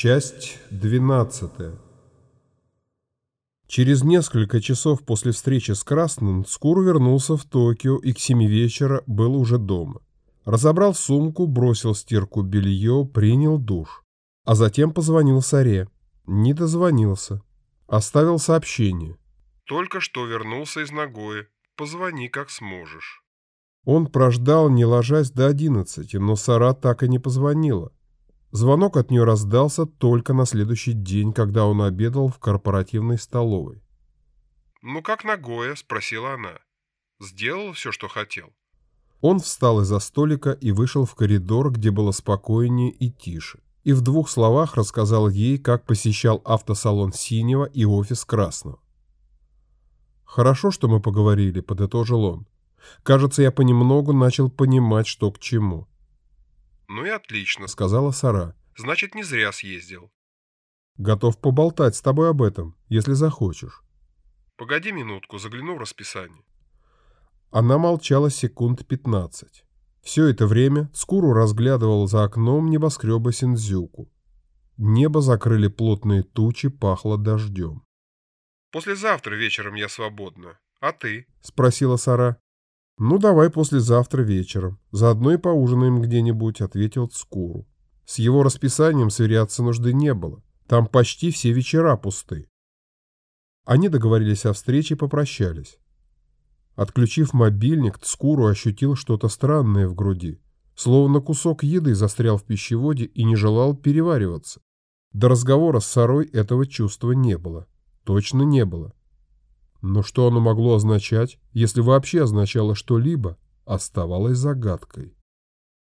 Часть 12 Через несколько часов после встречи с Красным Скуру вернулся в Токио и к семи вечера был уже дома. Разобрал сумку, бросил стирку белье, принял душ. А затем позвонил Саре. Не дозвонился. Оставил сообщение. «Только что вернулся из Нагои. Позвони, как сможешь». Он прождал, не ложась до одиннадцати, но Сара так и не позвонила. Звонок от нее раздался только на следующий день, когда он обедал в корпоративной столовой. «Ну как Нагоя?» – спросила она. «Сделал все, что хотел?» Он встал из-за столика и вышел в коридор, где было спокойнее и тише, и в двух словах рассказал ей, как посещал автосалон «Синего» и офис «Красного». «Хорошо, что мы поговорили», — подытожил он. «Кажется, я понемногу начал понимать, что к чему». «Ну и отлично», — сказала Сара. «Значит, не зря съездил». «Готов поболтать с тобой об этом, если захочешь». «Погоди минутку, загляну в расписание». Она молчала секунд пятнадцать. Все это время Цкуру разглядывал за окном небоскреба Синдзюку. Небо закрыли плотные тучи, пахло дождем. «Послезавтра вечером я свободна. А ты?» — спросила Сара. «Ну, давай послезавтра вечером. Заодно и поужинаем где-нибудь», — ответил Цкуру. С его расписанием сверяться нужды не было. Там почти все вечера пусты. Они договорились о встрече и попрощались. Отключив мобильник, Цкуру ощутил что-то странное в груди. Словно кусок еды застрял в пищеводе и не желал перевариваться. До разговора с Сарой этого чувства не было. Точно не было. Но что оно могло означать, если вообще означало что-либо, оставалось загадкой.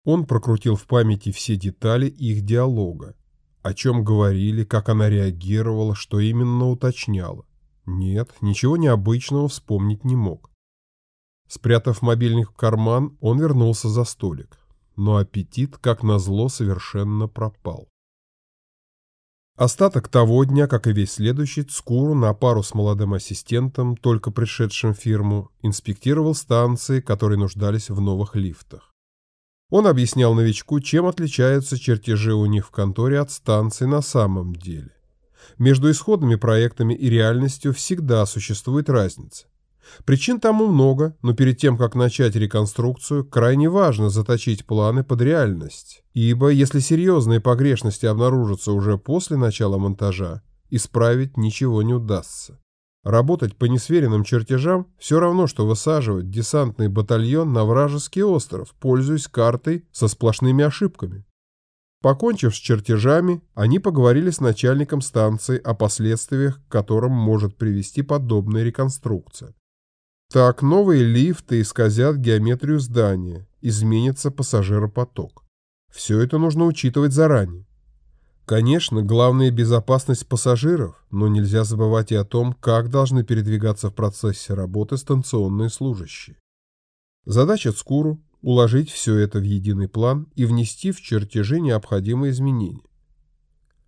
Он прокрутил в памяти все детали их диалога. О чем говорили, как она реагировала, что именно уточняла. Нет, ничего необычного вспомнить не мог. Спрятав мобильник в карман, он вернулся за столик. Но аппетит, как назло, совершенно пропал. Остаток того дня, как и весь следующий, Цкуру на пару с молодым ассистентом, только пришедшим в фирму, инспектировал станции, которые нуждались в новых лифтах. Он объяснял новичку, чем отличаются чертежи у них в конторе от станций на самом деле. Между исходными проектами и реальностью всегда существует разница. Причин тому много, но перед тем, как начать реконструкцию, крайне важно заточить планы под реальность. Ибо если серьезные погрешности обнаружатся уже после начала монтажа, исправить ничего не удастся. Работать по несверенным чертежам все равно, что высаживать десантный батальон на вражеский остров, пользуясь картой со сплошными ошибками. Покончив с чертежами, они поговорили с начальником станции о последствиях, к которым может привести подобная реконструкция. Так новые лифты исказят геометрию здания, изменится пассажиропоток. Все это нужно учитывать заранее. Конечно, главная безопасность пассажиров, но нельзя забывать и о том, как должны передвигаться в процессе работы станционные служащие. Задача Цкуру – уложить все это в единый план и внести в чертежи необходимые изменения.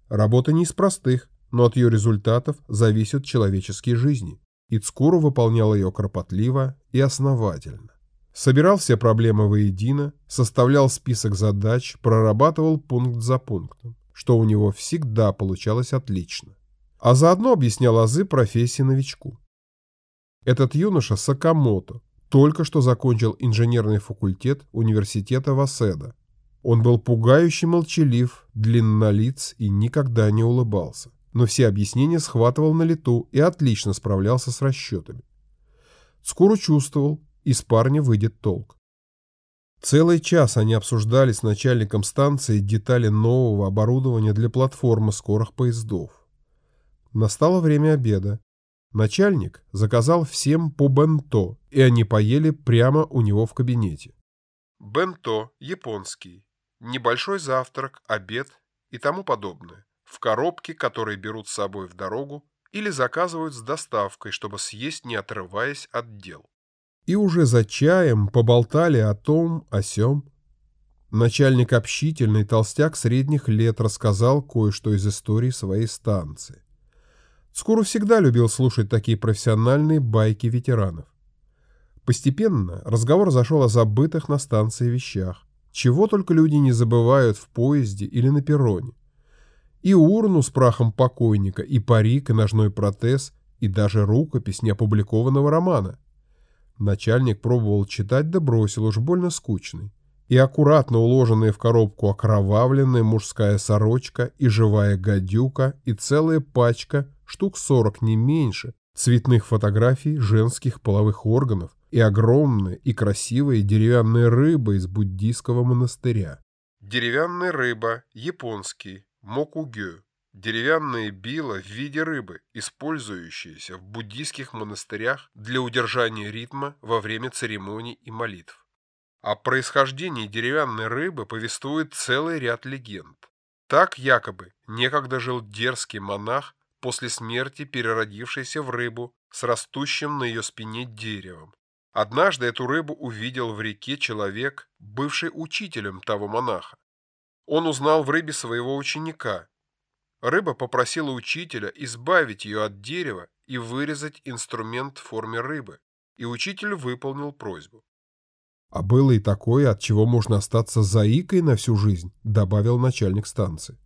Работа не из простых, но от ее результатов зависят человеческие жизни. Ицкуру выполнял ее кропотливо и основательно. Собирал все проблемы воедино, составлял список задач, прорабатывал пункт за пунктом, что у него всегда получалось отлично. А заодно объяснял азы профессии новичку. Этот юноша Сакамото только что закончил инженерный факультет университета Васеда. Он был пугающе молчалив, длиннолиц и никогда не улыбался но все объяснения схватывал на лету и отлично справлялся с расчетами. Скоро чувствовал, из парня выйдет толк. Целый час они обсуждали с начальником станции детали нового оборудования для платформы скорых поездов. Настало время обеда. Начальник заказал всем по бенто, и они поели прямо у него в кабинете. Бенто – японский. Небольшой завтрак, обед и тому подобное в коробке, которые берут с собой в дорогу или заказывают с доставкой, чтобы съесть, не отрываясь от дел. И уже за чаем поболтали о том, о сём. Начальник общительный толстяк средних лет рассказал кое-что из истории своей станции. Скоро всегда любил слушать такие профессиональные байки ветеранов. Постепенно разговор зашел о забытых на станции вещах. Чего только люди не забывают в поезде или на перроне И урну с прахом покойника, и парик, и ножной протез, и даже рукопись неопубликованного романа. Начальник пробовал читать, да бросил, уж больно скучный. И аккуратно уложенная в коробку окровавленная мужская сорочка, и живая гадюка, и целая пачка, штук сорок не меньше, цветных фотографий женских половых органов, и огромная и красивая деревянная рыба из буддийского монастыря. Деревянная рыба, японский, мокугё. Деревянные била в виде рыбы, использующиеся в буддийских монастырях для удержания ритма во время церемоний и молитв. О происхождении деревянной рыбы повествует целый ряд легенд. Так якобы некогда жил дерзкий монах, после смерти переродившийся в рыбу с растущим на ее спине деревом. Однажды эту рыбу увидел в реке человек, бывший учителем того монаха. Он узнал в рыбе своего ученика. Рыба попросила учителя избавить ее от дерева и вырезать инструмент в форме рыбы, и учитель выполнил просьбу. «А было и такое, от чего можно остаться заикой на всю жизнь», добавил начальник станции.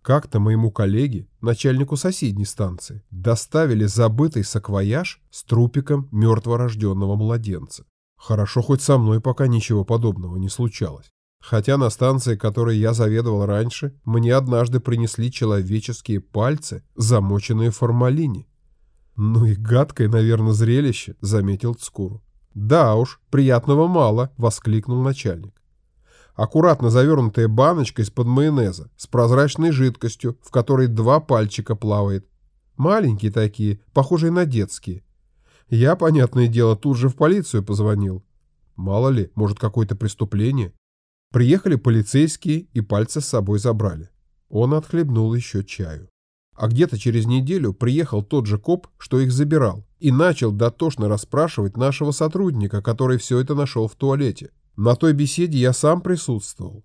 Как-то моему коллеге, начальнику соседней станции, доставили забытый саквояж с трупиком мертворожденного младенца. Хорошо, хоть со мной пока ничего подобного не случалось. Хотя на станции, которой я заведовал раньше, мне однажды принесли человеческие пальцы, замоченные в формалине. «Ну и гадкое, наверное, зрелище», — заметил Цкуру. «Да уж, приятного мало», — воскликнул начальник аккуратно завернутая баночка из-под майонеза с прозрачной жидкостью, в которой два пальчика плавает. Маленькие такие, похожие на детские. Я, понятное дело, тут же в полицию позвонил. Мало ли, может, какое-то преступление. Приехали полицейские и пальцы с собой забрали. Он отхлебнул еще чаю. А где-то через неделю приехал тот же коп, что их забирал, и начал дотошно расспрашивать нашего сотрудника, который все это нашел в туалете. На той беседе я сам присутствовал.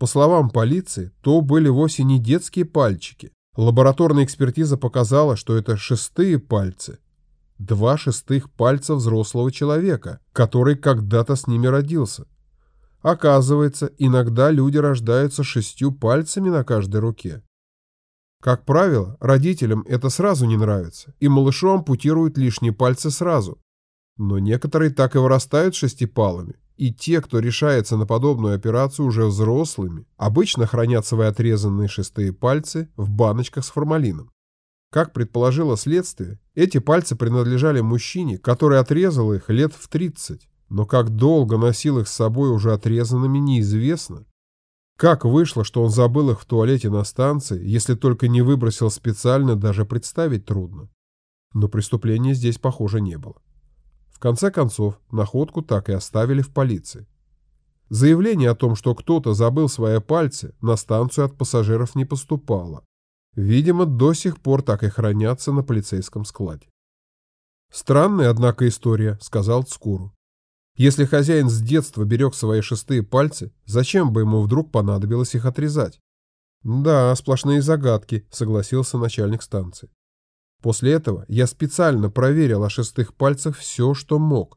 По словам полиции, то были вовсе не детские пальчики. Лабораторная экспертиза показала, что это шестые пальцы. Два шестых пальца взрослого человека, который когда-то с ними родился. Оказывается, иногда люди рождаются шестью пальцами на каждой руке. Как правило, родителям это сразу не нравится, и малышу ампутируют лишние пальцы сразу. Но некоторые так и вырастают шестипалыми, и те, кто решается на подобную операцию уже взрослыми, обычно хранят свои отрезанные шестые пальцы в баночках с формалином. Как предположило следствие, эти пальцы принадлежали мужчине, который отрезал их лет в 30, но как долго носил их с собой уже отрезанными, неизвестно. Как вышло, что он забыл их в туалете на станции, если только не выбросил специально, даже представить трудно. Но преступления здесь, похоже, не было. В конце концов, находку так и оставили в полиции. Заявление о том, что кто-то забыл свои пальцы, на станцию от пассажиров не поступало. Видимо, до сих пор так и хранятся на полицейском складе. «Странная, однако, история», — сказал Цкуру. «Если хозяин с детства берег свои шестые пальцы, зачем бы ему вдруг понадобилось их отрезать?» «Да, сплошные загадки», — согласился начальник станции. После этого я специально проверил о шестых пальцах все, что мог.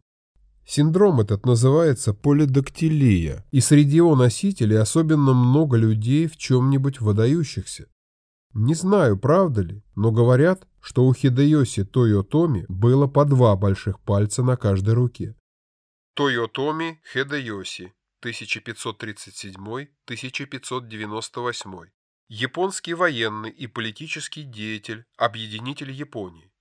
Синдром этот называется полидактилия, и среди его носителей особенно много людей в чем-нибудь выдающихся. Не знаю, правда ли, но говорят, что у Хидеоси Тойотоми было по два больших пальца на каждой руке. Тойотоми Хидеоси, 1537-1598 японский военный и политический деятель, объединитель Японии.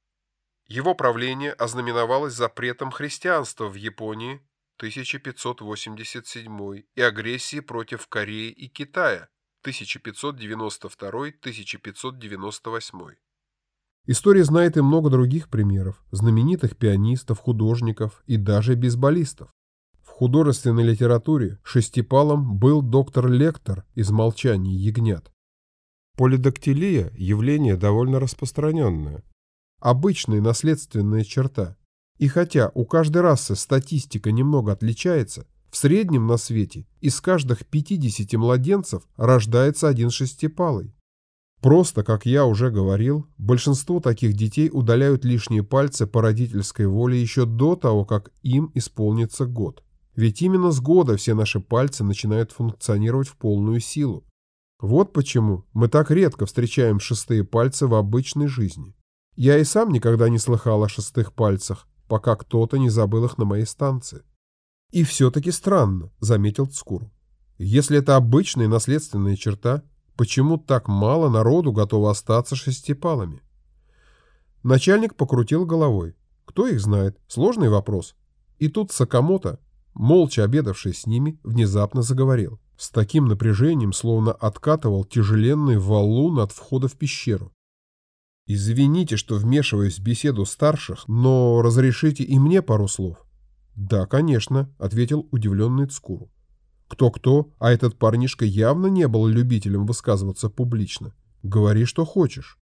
Его правление ознаменовалось запретом христианства в Японии 1587 и агрессией против Кореи и Китая 1592-1598. История знает и много других примеров, знаменитых пианистов, художников и даже бейсболистов. В художественной литературе шестипалом был доктор Лектор из «Молчания ягнят». Полидактилия – явление довольно распространенное. Обычная наследственная черта. И хотя у каждой расы статистика немного отличается, в среднем на свете из каждых 50 младенцев рождается один шестипалый. Просто, как я уже говорил, большинство таких детей удаляют лишние пальцы по родительской воле еще до того, как им исполнится год. Ведь именно с года все наши пальцы начинают функционировать в полную силу. Вот почему мы так редко встречаем шестые пальцы в обычной жизни. Я и сам никогда не слыхал о шестых пальцах, пока кто-то не забыл их на моей станции. И все-таки странно, заметил Цкуру. Если это обычная наследственная черта, почему так мало народу готово остаться шестипалами? Начальник покрутил головой. Кто их знает? Сложный вопрос. И тут Сакамото, молча обедавший с ними, внезапно заговорил. С таким напряжением, словно откатывал тяжеленный валун от входа в пещеру. «Извините, что вмешиваюсь в беседу старших, но разрешите и мне пару слов?» «Да, конечно», — ответил удивленный Цкуру. «Кто-кто, а этот парнишка явно не был любителем высказываться публично. Говори, что хочешь».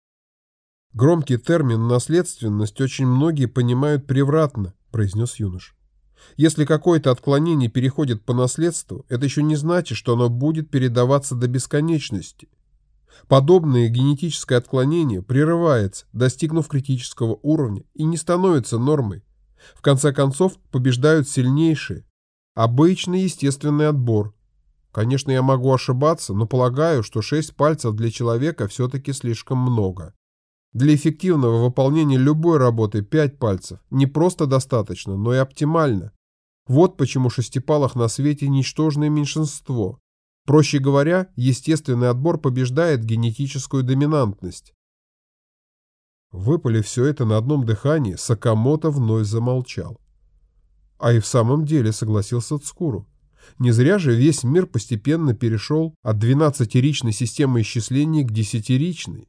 «Громкий термин «наследственность» очень многие понимают превратно», — произнес юнош. Если какое-то отклонение переходит по наследству, это еще не значит, что оно будет передаваться до бесконечности. Подобное генетическое отклонение прерывается, достигнув критического уровня, и не становится нормой. В конце концов, побеждают сильнейшие. Обычный естественный отбор. Конечно, я могу ошибаться, но полагаю, что 6 пальцев для человека все-таки слишком много. Для эффективного выполнения любой работы 5 пальцев не просто достаточно, но и оптимально. Вот почему шестипалых на свете ничтожное меньшинство. Проще говоря, естественный отбор побеждает генетическую доминантность. Выпали все это на одном дыхании, Сакамото вновь замолчал. А и в самом деле согласился Цкуру. Не зря же весь мир постепенно перешел от двенадцатиричной системы исчисления к десятиричной.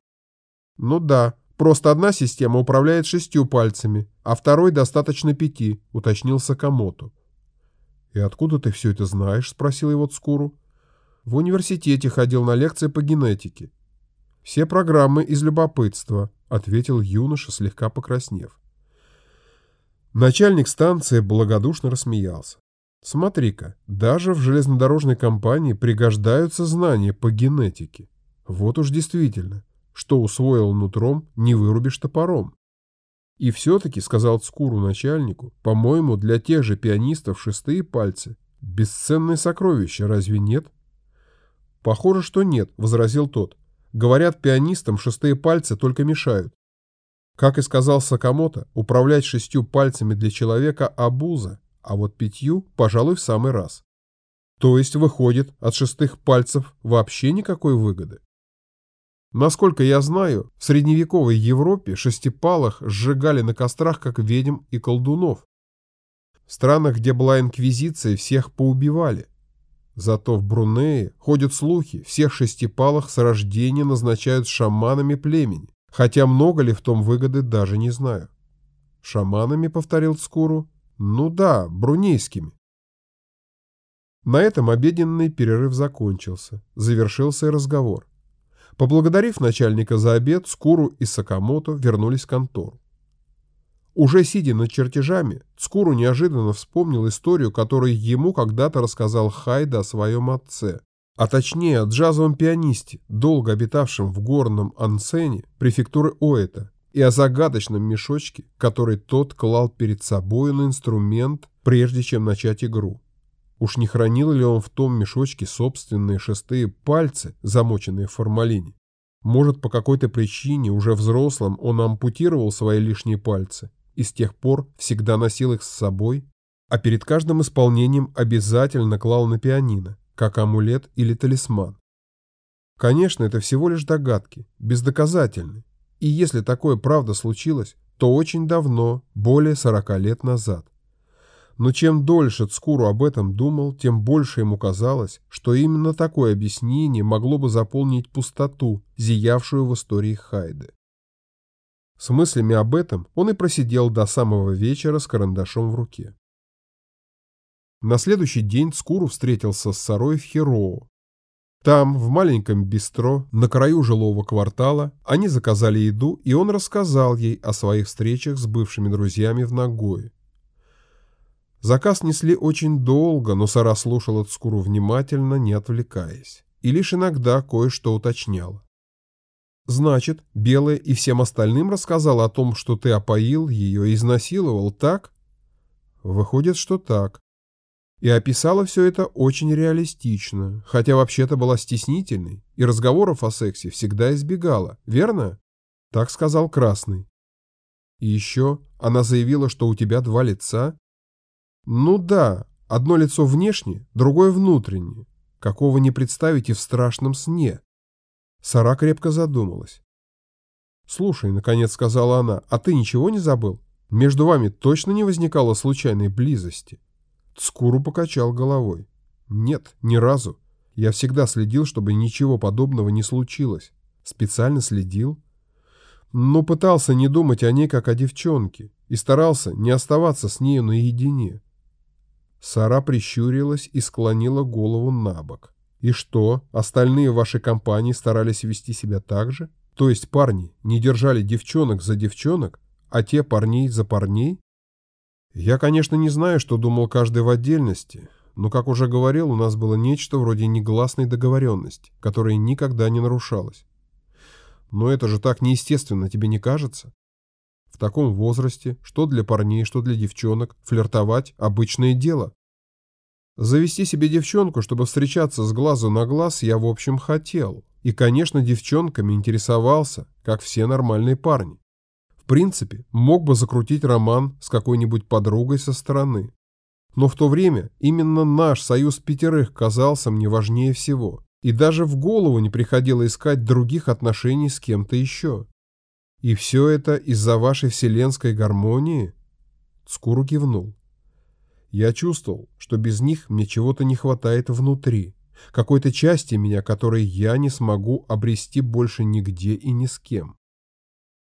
Ну да, просто одна система управляет шестью пальцами, а второй достаточно пяти, уточнил Сакамото. «И откуда ты все это знаешь?» – спросил его Цкуру. «В университете ходил на лекции по генетике». «Все программы из любопытства», – ответил юноша, слегка покраснев. Начальник станции благодушно рассмеялся. «Смотри-ка, даже в железнодорожной компании пригождаются знания по генетике. Вот уж действительно, что усвоил нутром, не вырубишь топором. И все-таки, сказал Цкуру начальнику, по-моему, для тех же пианистов шестые пальцы – бесценное сокровище, разве нет? Похоже, что нет, возразил тот. Говорят, пианистам шестые пальцы только мешают. Как и сказал Сакамото, управлять шестью пальцами для человека – обуза, а вот пятью, пожалуй, в самый раз. То есть, выходит, от шестых пальцев вообще никакой выгоды. Насколько я знаю, в средневековой Европе шестипалых сжигали на кострах как ведьм и колдунов. В странах, где была инквизиция, всех поубивали. Зато в Брунее ходят слухи, всех шестипалых с рождения назначают шаманами племени, хотя много ли в том выгоды даже не знаю. Шаманами, повторил Скуру? Ну да, брунейскими. На этом обеденный перерыв закончился, завершился и разговор. Поблагодарив начальника за обед, Скуру и Сакамото вернулись в контору. Уже сидя над чертежами, Скуру неожиданно вспомнил историю, которую ему когда-то рассказал Хайда о своем отце, а точнее о джазовом пианисте, долго обитавшем в горном Ансене, префектуры Оэта, и о загадочном мешочке, который тот клал перед собой на инструмент, прежде чем начать игру. Уж не хранил ли он в том мешочке собственные шестые пальцы, замоченные в формалине? Может, по какой-то причине, уже взрослым, он ампутировал свои лишние пальцы и с тех пор всегда носил их с собой, а перед каждым исполнением обязательно клал на пианино, как амулет или талисман. Конечно, это всего лишь догадки, бездоказательны. И если такое правда случилось, то очень давно, более 40 лет назад. Но чем дольше Цкуру об этом думал, тем больше ему казалось, что именно такое объяснение могло бы заполнить пустоту, зиявшую в истории Хайды. С мыслями об этом он и просидел до самого вечера с карандашом в руке. На следующий день Цкуру встретился с Сарой в Хероу. Там, в маленьком бистро, на краю жилого квартала, они заказали еду, и он рассказал ей о своих встречах с бывшими друзьями в Нагое. Заказ несли очень долго, но Сара слушала Цкуру внимательно, не отвлекаясь, и лишь иногда кое-что уточняла. «Значит, Белая и всем остальным рассказала о том, что ты опоил ее и изнасиловал, так?» «Выходит, что так». И описала все это очень реалистично, хотя вообще-то была стеснительной и разговоров о сексе всегда избегала, верно? Так сказал Красный. И еще она заявила, что у тебя два лица. Ну да, одно лицо внешне, другое внутренне, какого не представите в страшном сне. Сара крепко задумалась. «Слушай», — наконец сказала она, — «а ты ничего не забыл? Между вами точно не возникало случайной близости?» Скуру покачал головой. «Нет, ни разу. Я всегда следил, чтобы ничего подобного не случилось. Специально следил. Но пытался не думать о ней, как о девчонке, и старался не оставаться с нею наедине». Сара прищурилась и склонила голову на бок. «И что, остальные в вашей компании старались вести себя так же? То есть парни не держали девчонок за девчонок, а те парней за парней?» Я, конечно, не знаю, что думал каждый в отдельности, но, как уже говорил, у нас было нечто вроде негласной договоренности, которая никогда не нарушалась. Но это же так неестественно, тебе не кажется? В таком возрасте, что для парней, что для девчонок, флиртовать – обычное дело. Завести себе девчонку, чтобы встречаться с глазу на глаз, я, в общем, хотел. И, конечно, девчонками интересовался, как все нормальные парни принципе, мог бы закрутить роман с какой-нибудь подругой со стороны. Но в то время именно наш союз пятерых казался мне важнее всего. И даже в голову не приходило искать других отношений с кем-то еще. И все это из-за вашей вселенской гармонии? Скуру кивнул. Я чувствовал, что без них мне чего-то не хватает внутри, какой-то части меня, которой я не смогу обрести больше нигде и ни с кем.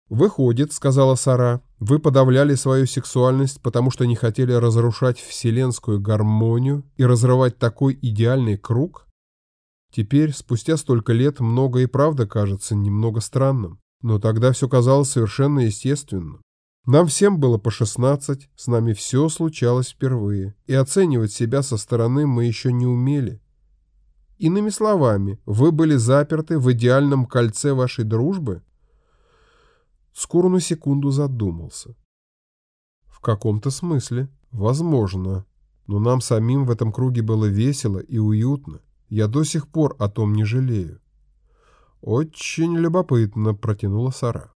«Выходит, — сказала Сара, — вы подавляли свою сексуальность, потому что не хотели разрушать вселенскую гармонию и разрывать такой идеальный круг? Теперь, спустя столько лет, многое и правда кажется немного странным, но тогда все казалось совершенно естественным. Нам всем было по 16, с нами все случалось впервые, и оценивать себя со стороны мы еще не умели. Иными словами, вы были заперты в идеальном кольце вашей дружбы, Скоро на секунду задумался. В каком-то смысле, возможно. Но нам самим в этом круге было весело и уютно. Я до сих пор о том не жалею. Очень любопытно, протянула Сара.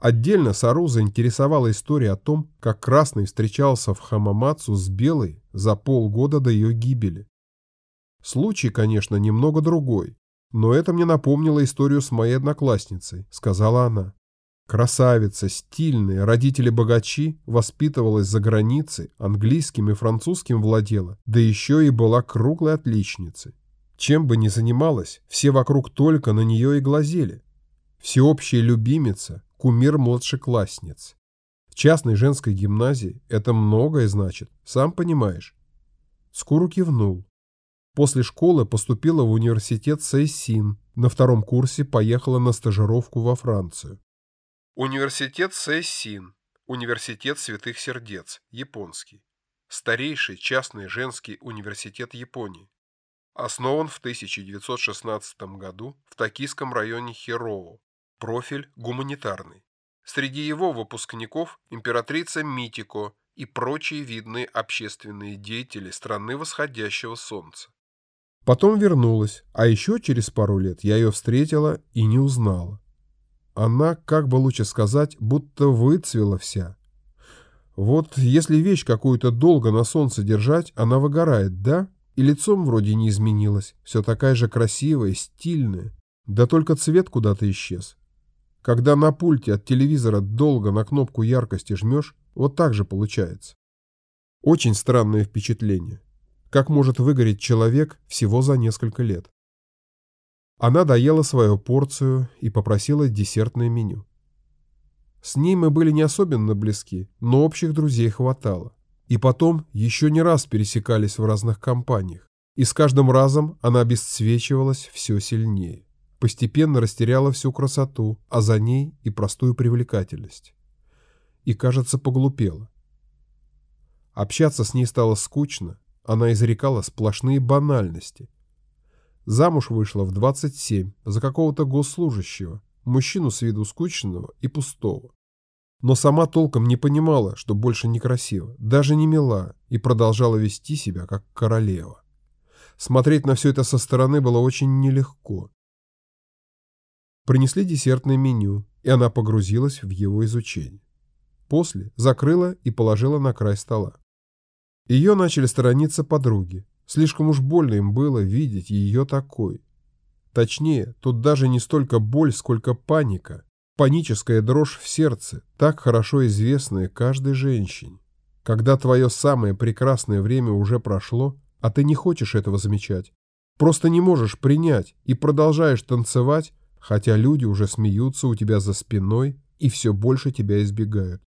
Отдельно Сару заинтересовала история о том, как Красный встречался в Хамамацу с Белой за полгода до ее гибели. Случай, конечно, немного другой, но это мне напомнило историю с моей одноклассницей, сказала она. Красавица, стильная, родители-богачи, воспитывалась за границей, английским и французским владела, да еще и была круглой отличницей. Чем бы ни занималась, все вокруг только на нее и глазели. Всеобщая любимица, кумир младшеклассниц. В частной женской гимназии это многое значит, сам понимаешь. Скуру кивнул. После школы поступила в университет Сейсин, на втором курсе поехала на стажировку во Францию. Университет Сэйсин, Университет Святых Сердец, японский. Старейший частный женский университет Японии. Основан в 1916 году в токийском районе Хироу. Профиль гуманитарный. Среди его выпускников императрица Митико и прочие видные общественные деятели страны восходящего солнца. Потом вернулась, а еще через пару лет я ее встретила и не узнала. Она, как бы лучше сказать, будто выцвела вся. Вот если вещь какую-то долго на солнце держать, она выгорает, да? И лицом вроде не изменилась, все такая же красивая, стильная. Да только цвет куда-то исчез. Когда на пульте от телевизора долго на кнопку яркости жмешь, вот так же получается. Очень странное впечатление. Как может выгореть человек всего за несколько лет? Она доела свою порцию и попросила десертное меню. С ней мы были не особенно близки, но общих друзей хватало. И потом еще не раз пересекались в разных компаниях. И с каждым разом она обесцвечивалась все сильнее. Постепенно растеряла всю красоту, а за ней и простую привлекательность. И, кажется, поглупела. Общаться с ней стало скучно, она изрекала сплошные банальности – Замуж вышла в 27 за какого-то госслужащего, мужчину с виду скучного и пустого. Но сама толком не понимала, что больше некрасиво, даже не мила, и продолжала вести себя как королева. Смотреть на все это со стороны было очень нелегко. Принесли десертное меню, и она погрузилась в его изучение. После закрыла и положила на край стола. Ее начали сторониться подруги. Слишком уж больно им было видеть ее такой. Точнее, тут даже не столько боль, сколько паника. Паническая дрожь в сердце, так хорошо известная каждой женщине. Когда твое самое прекрасное время уже прошло, а ты не хочешь этого замечать. Просто не можешь принять и продолжаешь танцевать, хотя люди уже смеются у тебя за спиной и все больше тебя избегают.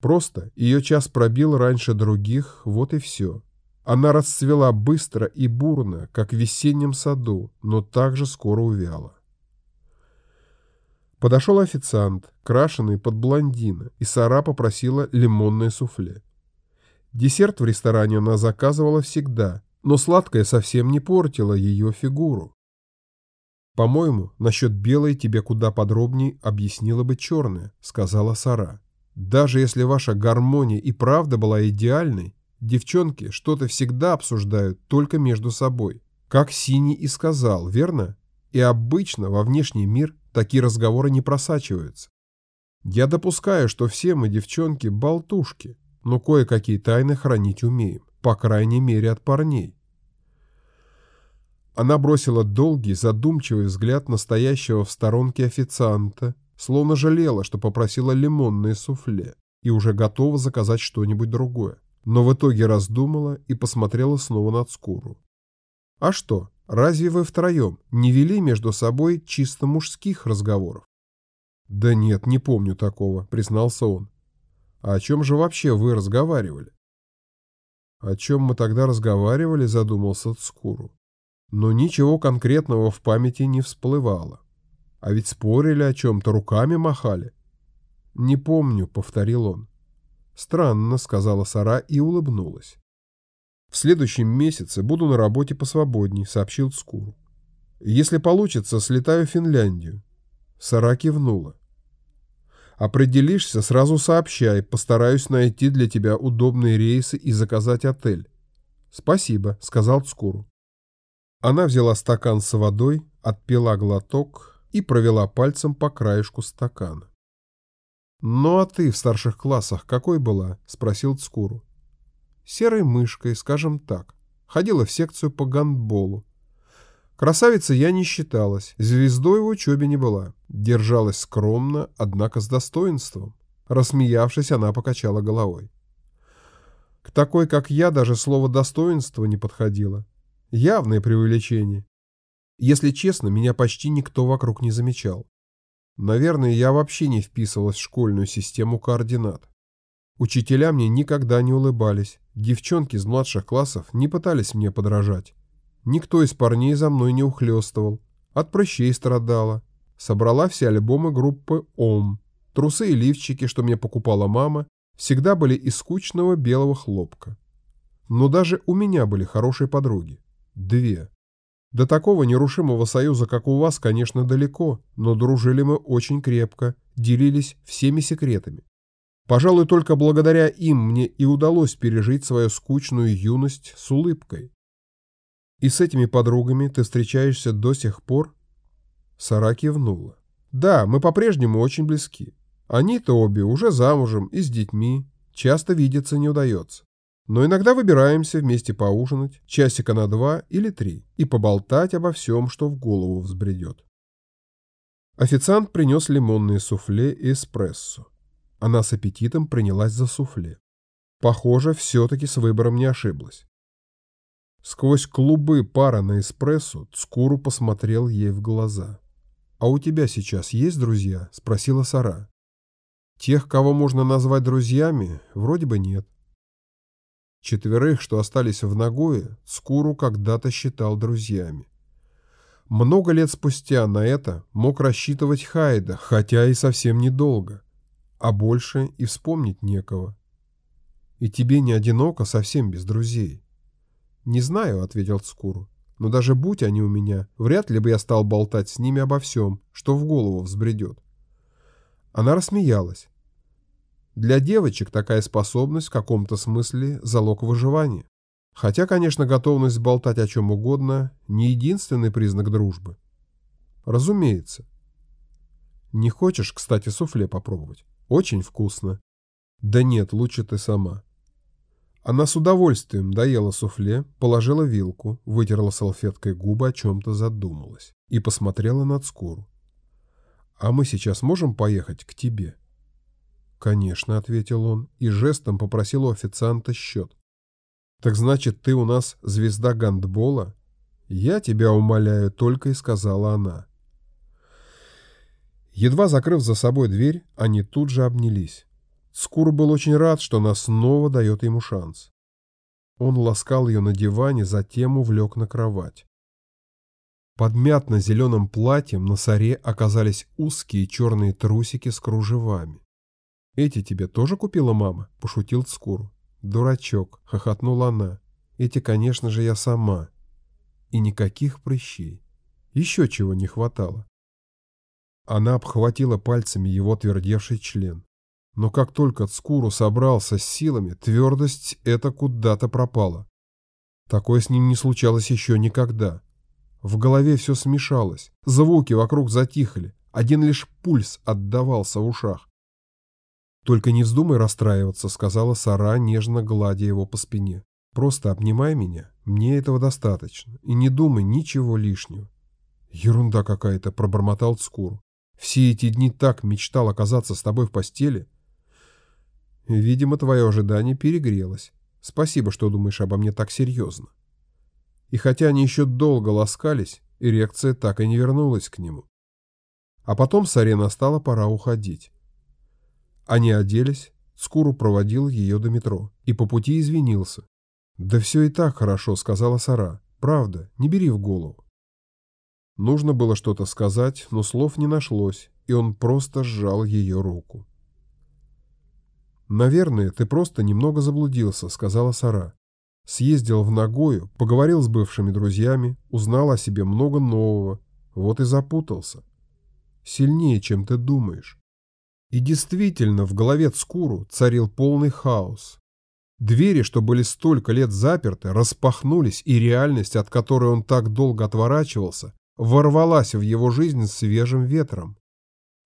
Просто ее час пробил раньше других, вот и все. Она расцвела быстро и бурно, как в весеннем саду, но также скоро увяла. Подошел официант, крашеный под блондина, и Сара попросила лимонное суфле. Десерт в ресторане она заказывала всегда, но сладкое совсем не портило ее фигуру. «По-моему, насчет белой тебе куда подробнее объяснила бы черная», — сказала Сара. «Даже если ваша гармония и правда была идеальной, девчонки что-то всегда обсуждают только между собой. Как Синий и сказал, верно? И обычно во внешний мир такие разговоры не просачиваются. Я допускаю, что все мы, девчонки, болтушки, но кое-какие тайны хранить умеем, по крайней мере от парней. Она бросила долгий, задумчивый взгляд настоящего в сторонке официанта, словно жалела, что попросила лимонное суфле и уже готова заказать что-нибудь другое. Но в итоге раздумала и посмотрела снова на Цкуру. «А что, разве вы втроем не вели между собой чисто мужских разговоров?» «Да нет, не помню такого», — признался он. А о чем же вообще вы разговаривали? О чем мы тогда разговаривали, задумался Цкуру. Но ничего конкретного в памяти не всплывало. А ведь спорили о чем-то, руками махали. Не помню, повторил он. Странно, сказала Сара и улыбнулась. В следующем месяце буду на работе посвободней, сообщил Цкуру. Если получится, слетаю в Финляндию. Сара кивнула. Определишься, сразу сообщай, постараюсь найти для тебя удобные рейсы и заказать отель. Спасибо, сказал Цкуру. Она взяла стакан с водой, отпила глоток и провела пальцем по краешку стакана. «Ну а ты в старших классах какой была?» — спросил Цкуру. «Серой мышкой, скажем так. Ходила в секцию по гандболу. Красавицей я не считалась, звездой в учебе не была. Держалась скромно, однако с достоинством. Рассмеявшись, она покачала головой. К такой, как я, даже слово «достоинство» не подходило. Явное преувеличение. Если честно, меня почти никто вокруг не замечал. Наверное, я вообще не вписывалась в школьную систему координат. Учителя мне никогда не улыбались, девчонки из младших классов не пытались мне подражать. Никто из парней за мной не ухлёстывал. От прыщей страдала. Собрала все альбомы группы ОМ. Трусы и лифчики, что мне покупала мама, всегда были из скучного белого хлопка. Но даже у меня были хорошие подруги. Две. До такого нерушимого союза, как у вас, конечно, далеко, но дружили мы очень крепко, делились всеми секретами. Пожалуй, только благодаря им мне и удалось пережить свою скучную юность с улыбкой. «И с этими подругами ты встречаешься до сих пор?» Сара кивнула. «Да, мы по-прежнему очень близки. Они-то обе уже замужем и с детьми. Часто видеться не удается. Но иногда выбираемся вместе поужинать, часика на два или три, и поболтать обо всем, что в голову взбредет». Официант принес лимонные суфле и эспрессо. Она с аппетитом принялась за суфле. Похоже, все-таки с выбором не ошиблась. Сквозь клубы пара на эспрессо Цкуру посмотрел ей в глаза. «А у тебя сейчас есть друзья?» – спросила Сара. «Тех, кого можно назвать друзьями, вроде бы нет». Четверых, что остались в Нагое, Цкуру когда-то считал друзьями. Много лет спустя на это мог рассчитывать Хайда, хотя и совсем недолго. А больше и вспомнить некого. И тебе не одиноко совсем без друзей. «Не знаю», — ответил Цкуру. «Но даже будь они у меня, вряд ли бы я стал болтать с ними обо всем, что в голову взбредет». Она рассмеялась. Для девочек такая способность в каком-то смысле залог выживания. Хотя, конечно, готовность болтать о чем угодно не единственный признак дружбы. Разумеется. Не хочешь, кстати, суфле попробовать? Очень вкусно. Да нет, лучше ты сама. Она с удовольствием доела суфле, положила вилку, вытерла салфеткой губы, о чем-то задумалась и посмотрела на Цкуру. «А мы сейчас можем поехать к тебе?» «Конечно», — ответил он и жестом попросил у официанта счет. «Так значит, ты у нас звезда гандбола?» «Я тебя умоляю», — только и сказала она. Едва закрыв за собой дверь, они тут же обнялись. Скур был очень рад, что она снова дает ему шанс. Он ласкал ее на диване, затем увлек на кровать. Под мятно-зеленым платьем на соре оказались узкие черные трусики с кружевами. «Эти тебе тоже купила мама?» – пошутил Цкуру. «Дурачок!» – хохотнула она. «Эти, конечно же, я сама. И никаких прыщей. Еще чего не хватало». Она обхватила пальцами его твердевший член. Но как только Цкуру собрался с силами, твердость эта куда-то пропала. Такое с ним не случалось еще никогда. В голове все смешалось, звуки вокруг затихли, один лишь пульс отдавался в ушах. «Только не вздумай расстраиваться», — сказала Сара, нежно гладя его по спине. «Просто обнимай меня, мне этого достаточно, и не думай ничего лишнего». «Ерунда какая-то», — пробормотал Цкуру. «Все эти дни так мечтал оказаться с тобой в постели». «Видимо, твое ожидание перегрелось. Спасибо, что думаешь обо мне так серьезно». И хотя они еще долго ласкались, эрекция так и не вернулась к нему. А потом Саре настала пора уходить. Они оделись, Скуру проводил ее до метро и по пути извинился. «Да все и так хорошо», — сказала Сара. «Правда, не бери в голову». Нужно было что-то сказать, но слов не нашлось, и он просто сжал ее руку. «Наверное, ты просто немного заблудился», — сказала Сара. «Съездил в Нагою, поговорил с бывшими друзьями, узнал о себе много нового, вот и запутался. Сильнее, чем ты думаешь. И действительно, в голове Цкуру царил полный хаос. Двери, что были столько лет заперты, распахнулись, и реальность, от которой он так долго отворачивался, ворвалась в его жизнь свежим ветром.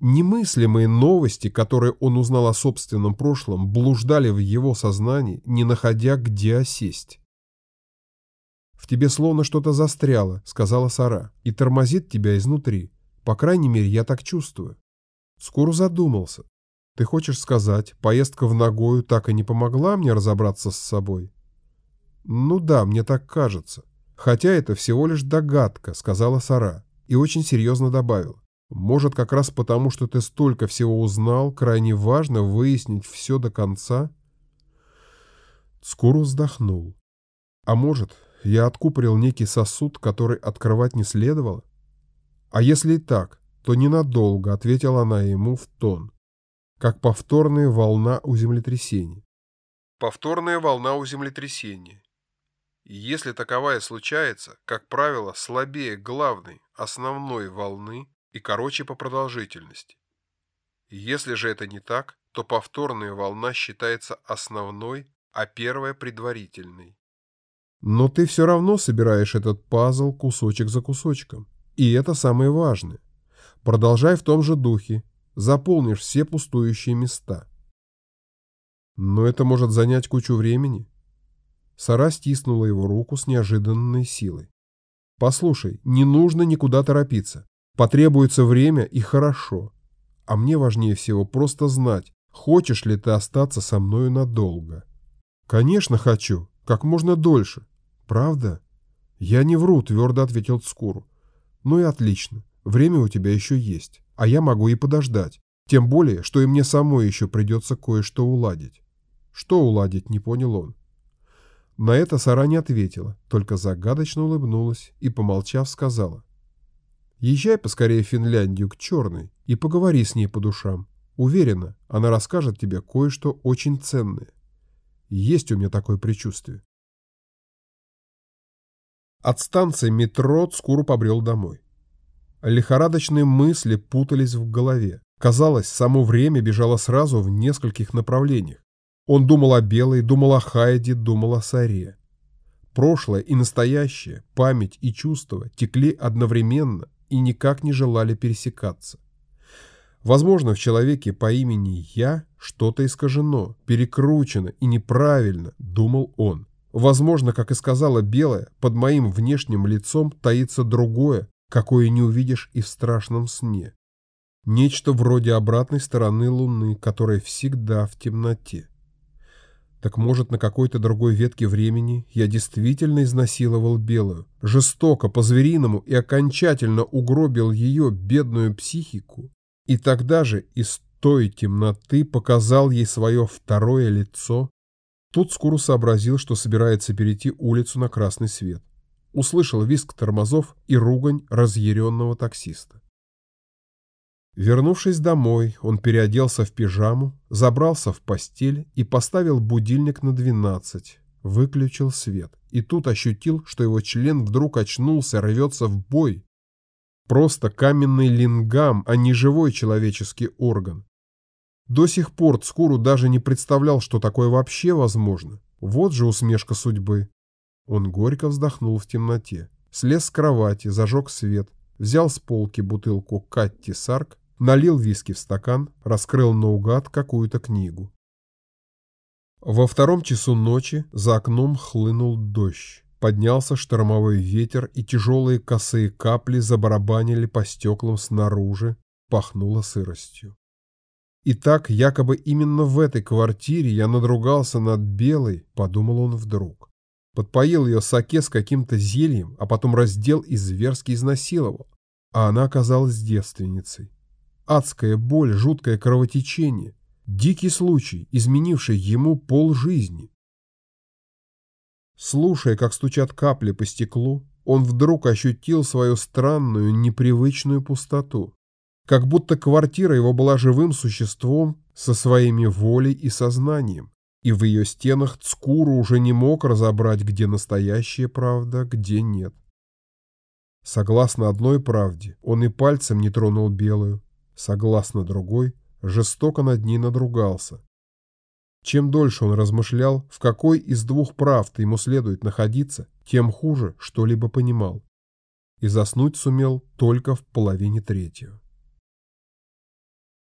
Немыслимые новости, которые он узнал о собственном прошлом, блуждали в его сознании, не находя где осесть. «В тебе словно что-то застряло», — сказала Сара, — «и тормозит тебя изнутри. По крайней мере, я так чувствую». Скоро задумался. Ты хочешь сказать, поездка в Нагою так и не помогла мне разобраться с собой? Ну да, мне так кажется. Хотя это всего лишь догадка, сказала Сара. И очень серьезно добавила. Может, как раз потому, что ты столько всего узнал, крайне важно выяснить все до конца? Скоро вздохнул. А может, я откупорил некий сосуд, который открывать не следовало? А если и так, то ненадолго, ответила она ему в тон, как повторная волна у землетрясения. Повторная волна у землетрясения. И если таковая случается, как правило, слабее главной, основной волны и короче по продолжительности. И если же это не так, то повторная волна считается основной, а первая предварительной. Но ты все равно собираешь этот пазл кусочек за кусочком. И это самое важное. Продолжай в том же духе, заполнишь все пустующие места. Но это может занять кучу времени. Сара стиснула его руку с неожиданной силой. Послушай, не нужно никуда торопиться. Потребуется время и хорошо. А мне важнее всего просто знать, хочешь ли ты остаться со мною надолго. Конечно, хочу. Как можно дольше. Правда? Я не вру, твердо ответил Цкуру. Ну и отлично. Время у тебя еще есть, а я могу и подождать. Тем более, что и мне самой еще придется кое-что уладить. Что уладить, не понял он. На это Сара не ответила, только загадочно улыбнулась и, помолчав, сказала. Езжай поскорее в Финляндию к Черной и поговори с ней по душам. Уверена, она расскажет тебе кое-что очень ценное. Есть у меня такое предчувствие. От станции метро Цкуру побрел домой. Лихорадочные мысли путались в голове. Казалось, само время бежало сразу в нескольких направлениях. Он думал о Белой, думал о Хайде, думал о Саре. Прошлое и настоящее, память и чувства текли одновременно и никак не желали пересекаться. Возможно, в человеке по имени «Я» что-то искажено, перекручено и неправильно, думал он. Возможно, как и сказала Белая, под моим внешним лицом таится другое, какое не увидишь и в страшном сне. Нечто вроде обратной стороны Луны, которая всегда в темноте. Так может, на какой-то другой ветке времени я действительно изнасиловал Белую, жестоко, по-звериному и окончательно угробил ее бедную психику, и тогда же из той темноты показал ей свое второе лицо. Тут Скуру сообразил, что собирается перейти улицу на красный свет. Услышал визг тормозов и ругань разъяренного таксиста. Вернувшись домой, он переоделся в пижаму, забрался в постель и поставил будильник на 12, выключил свет. И тут ощутил, что его член вдруг очнулся, рвется в бой. Просто каменный лингам, а не живой человеческий орган. До сих пор Цкуру даже не представлял, что такое вообще возможно. Вот же усмешка судьбы. Он горько вздохнул в темноте, слез с кровати, зажег свет, взял с полки бутылку Катти Сарк, налил виски в стакан, раскрыл наугад какую-то книгу. Во втором часу ночи за окном хлынул дождь. Поднялся штормовой ветер, и тяжелые косые капли забарабанили по стеклам снаружи, пахнуло сыростью. И так, якобы именно в этой квартире я надругался над Белой, подумал он вдруг. Подпоил ее саке с каким-то зельем, а потом раздел и зверски изнасиловал. А она оказалась девственницей. Адская боль, жуткое кровотечение. Дикий случай, изменивший ему полжизни. Слушая, как стучат капли по стеклу, он вдруг ощутил свою странную, непривычную пустоту. Как будто квартира его была живым существом со своими волей и сознанием, и в ее стенах Цкуру уже не мог разобрать, где настоящая правда, где нет. Согласно одной правде, он и пальцем не тронул белую, согласно другой, жестоко над ней надругался, чем дольше он размышлял, в какой из двух правд ему следует находиться, тем хуже что-либо понимал. И заснуть сумел только в половине третьего.